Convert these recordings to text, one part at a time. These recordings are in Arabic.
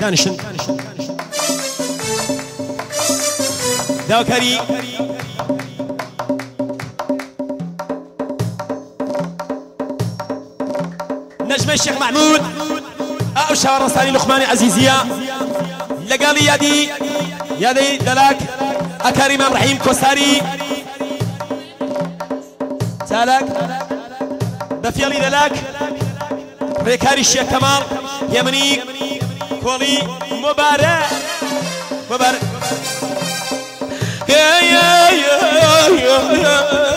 دانشن داوكاري نجم الشيخ محمود أو شهر صالي لقمان عزيزية. لقالي يدي يدي دلاك اكاري امام رحيم كوساري. سالك بفيالي دلاك. ريكاري الشيخ كمال يمني. كولي مبارك مبارك يا يا يا يا يا يا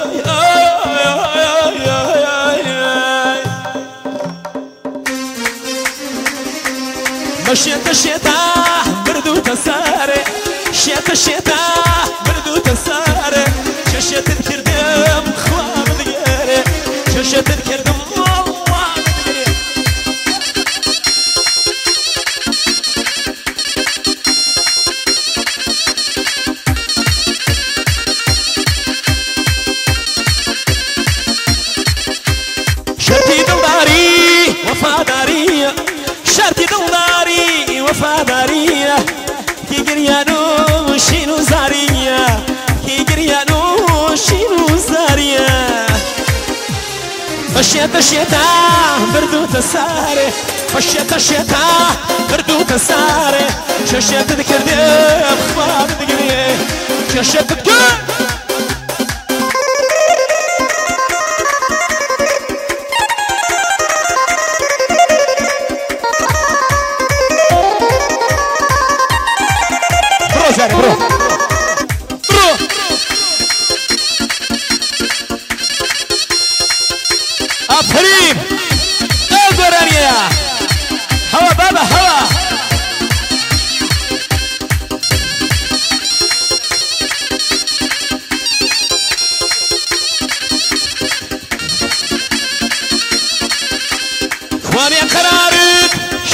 مشيت الشتاء بردو تساري. مشيت الشتاء بردو تساري. ششيت ذكر أخبار ذكري ششيت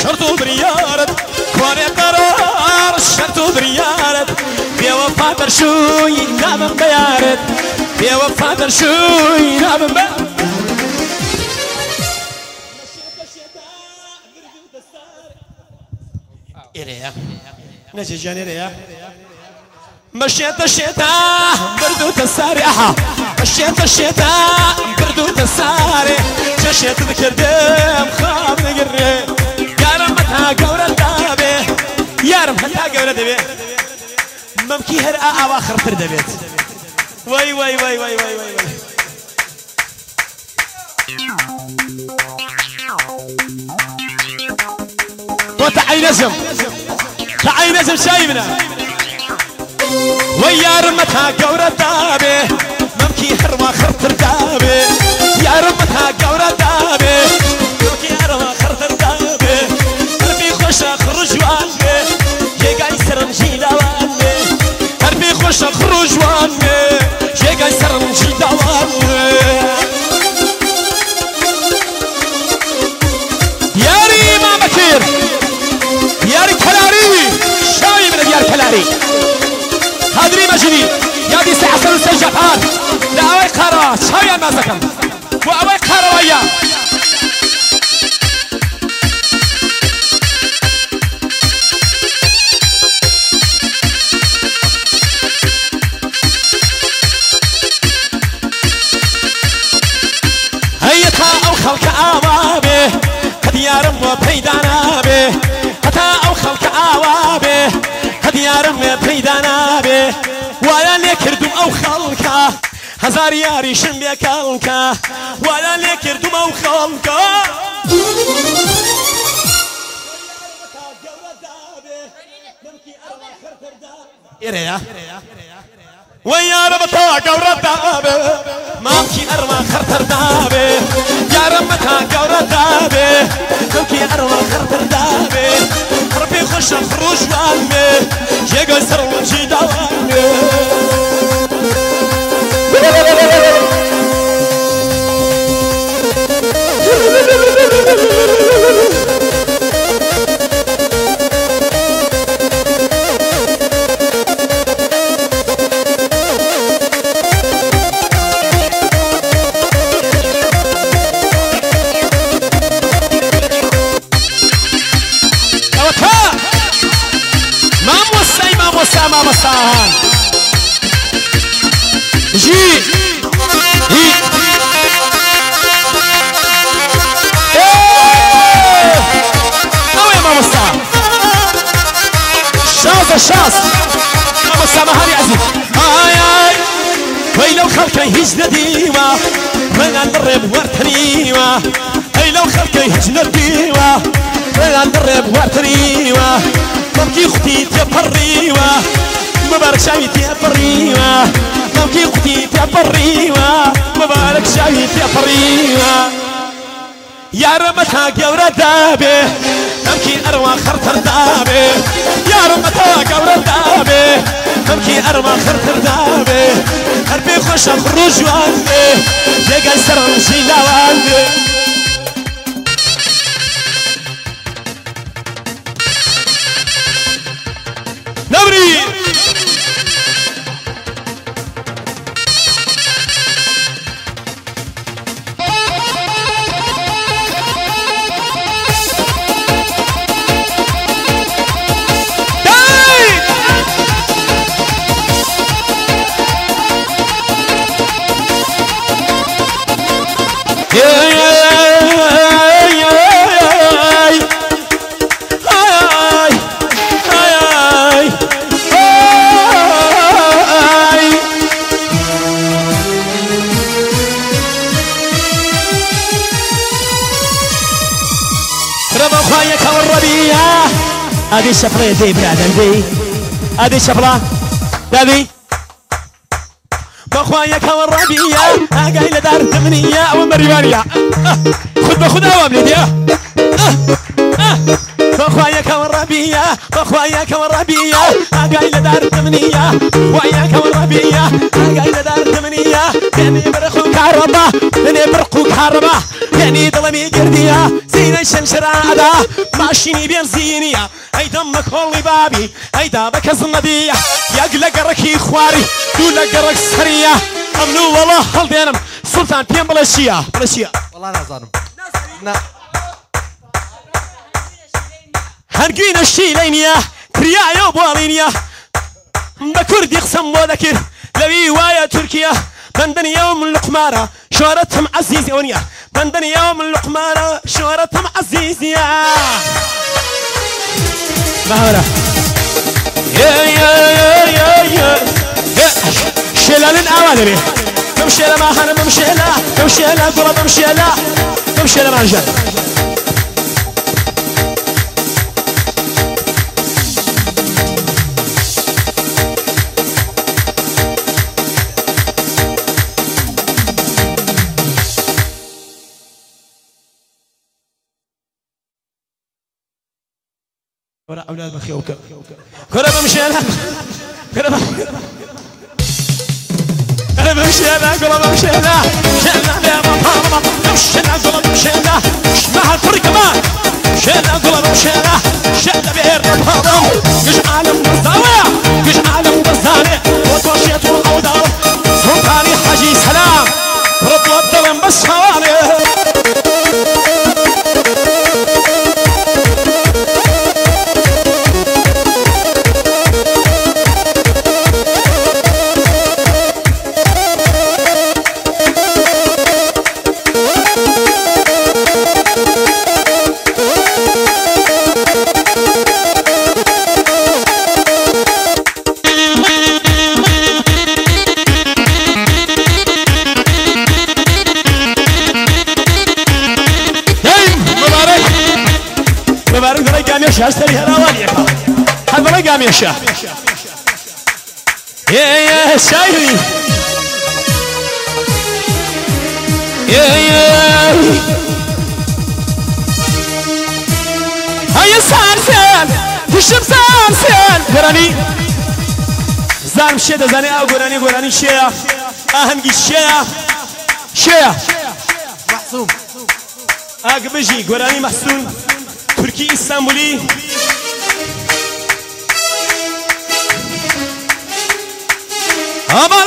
شرط خواني قرار شرط بريارك بيا وفا درشوي نام بيارك بيا وفا درشوي نام بيارك إيريا نجي جاني إيريا مشيت الشتاء بردو تساري أها. مشيت الشتاء بردو تساري ششيت ذكر دم خاب نقري يا رب متى قورة دابي. يا رب متى قورة دابي. ممكي هر آواخر تر دبيت وي وي وي وي وي وي وي. وتعي نزم. تعي más acá. هزار ياري شم بيكالكا ولا لكردم أو خلقه إيه ويا رب تا قورة دابة مامكي أرما خرطر دابة. يا رب تا قورة دابة مامكي أرما خرطر دابة. ربي خش خروج وامي جيغا سر وجي دوامي Deus. شاز مامەستا مەهاری عزیز ئای ئای وەی لەو خەڵکەی هیچ نەدیوە ڕێنان بڕێ بوەرتنیوە ئەی لەو خەڵکەی هیچ نەدیوە ڕێنان بڕێ بوەرتنیوە مەمکی خوتی تێپەڕیوە مبارك شاوي تێپەڕیوە مەمکی خوتی تێپەڕیوە مبارك شاوی تێپەڕیوە یارمە تا گەورە دابێ ئەمکی ئەروا خەرتر دابێ یارمە تا گەورە دابێ ئەمکی ئەروا خەرتر دابێ هەر پێ خۆشە ڕۆژوان بێ لەگەل سەرنجی لاوان بێ نەبری داي ربا خوايا كالربيع هذه الشفرة دي برادن دي هذه الشفرة دابي بخوايا كالربيع قايل دار ثمانية ومريمانية خذ بخذ اوام لدي بخوايا كالربيع بخوايا كالربيع قايل دار ثمانية ويا كالربيع قايل دار ثمانية يعني برخو كهرباء يعني برقو كهرباء يعني ظلمي قردية زين الشمشرة هذا ماشيني بنزينية أي دمك هولي بابي. أي دابك الزنبية يقلق ركي خواري دولك رك سرية. أمنو والله هل دينم؟ سلطان بيان بلاشية بلاشية والله نازانم نا. هەرگوی نەشیلینە کریایە و بۆڵینە بە کوردی قسەم بۆ دەکرد لەوی وایە تورکیا بەندنیە و من لقمارە شۆرەتم عزیزی ئەو نیە بەندنیە و من لقمارە شۆرەتم عزیزیە بەهارە شێلالن ئاوا دەبێ بەم شێلە ماهانە بەم شێلە بەم شێلە گوڵە بەم شێلە بەم شێلە ماژە ولا أولاد بخيوك كرة بمشي كرة بمشي أنا بمشي أنا كرة بمشي أنا شأنا يا أنا كرة بمشي أنا مع الفرق كمان شأنا كرة بمشي أنا شأنا بير مطارم مش عالم بالزاوية مش عالم بالزانة وتوشيت والأودار سلطاني حاجي سلام. رد الدرم بس حوالي الكلام يا شاه يا يا سايلي يا يا هيا سارسن تشم سارسن گرانی. زنم شه ده زنه او گرانی گرانی شه اهنگی شه شه محسوم اگ بجی گرانی محصوم ترکی استانبولی. আমার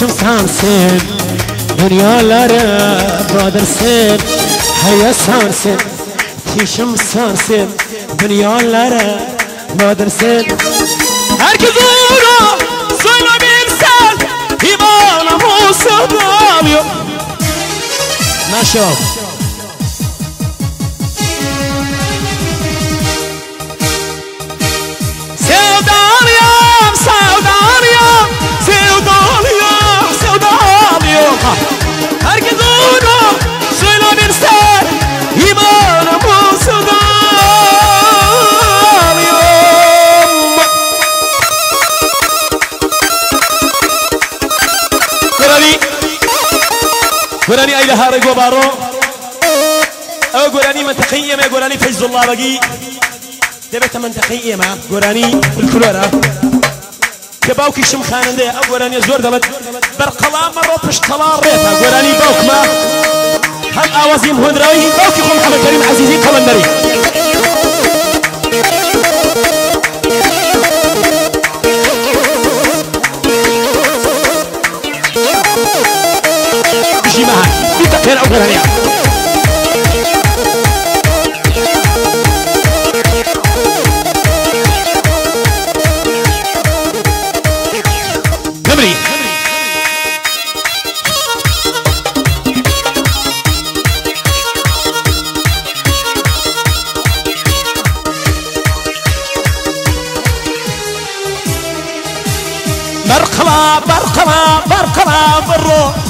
başım sensin Dünyalara badırsın Haya sensin Kişim sensin Dünyalara badırsın Herkes uğra Söyle bir sen İmanım olsun Naşo لها رقو بارو أو قراني منطقية ما قراني فجز الله بقي. دەبێتە منتەقی ئێمە گۆرانی الکلۆرە کە باوکی شم خانندەیە ئەو گۆرانی زۆر دەڵێت بەرقەڵا مەڕۆ پشتقەڵا ڕێتە گۆرانی باوکمە هەم ئاوازیم هۆنراوی باوکی خۆم حەمەکەریم عزیزی قەڵەندەری بژی گۆرانیە نمري برقلا برقلا برقلا برو.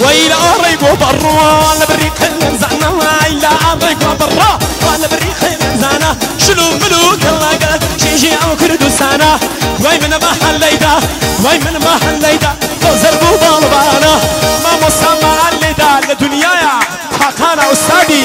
وإلى أريق وبرا وأنا بريق الزعنا وإلى أريق وبرا وأنا بريق الزعنا شلو ملوك الله شي شي أو كردستانا وي من محليدا وي من محليدا. وزربو بالبانا ما مصمع الليدا لدنيايا حقانا أستاذي.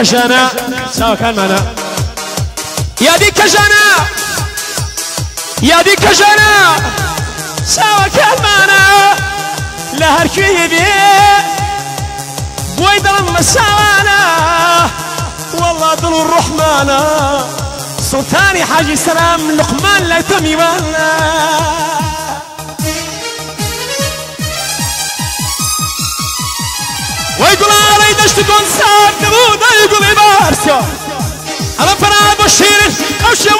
كجانة سوا كان معنا. يا دي كجانة يا دي كجانة سوا كان معنا. لهر كيبي بويد المساوانا والله دل الرحمن. سلطاني حاجي سلام لقمان لا تمي وای گل این دشت گل سر نبود ای گل بارسا حالا با شیر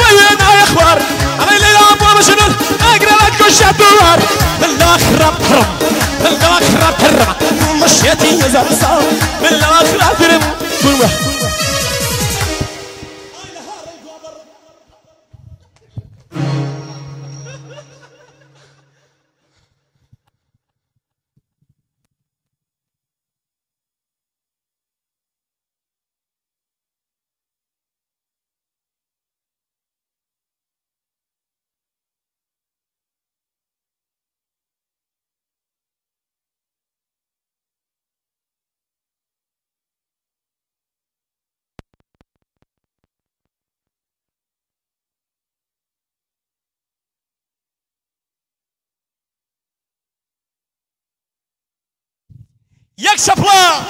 يكشف له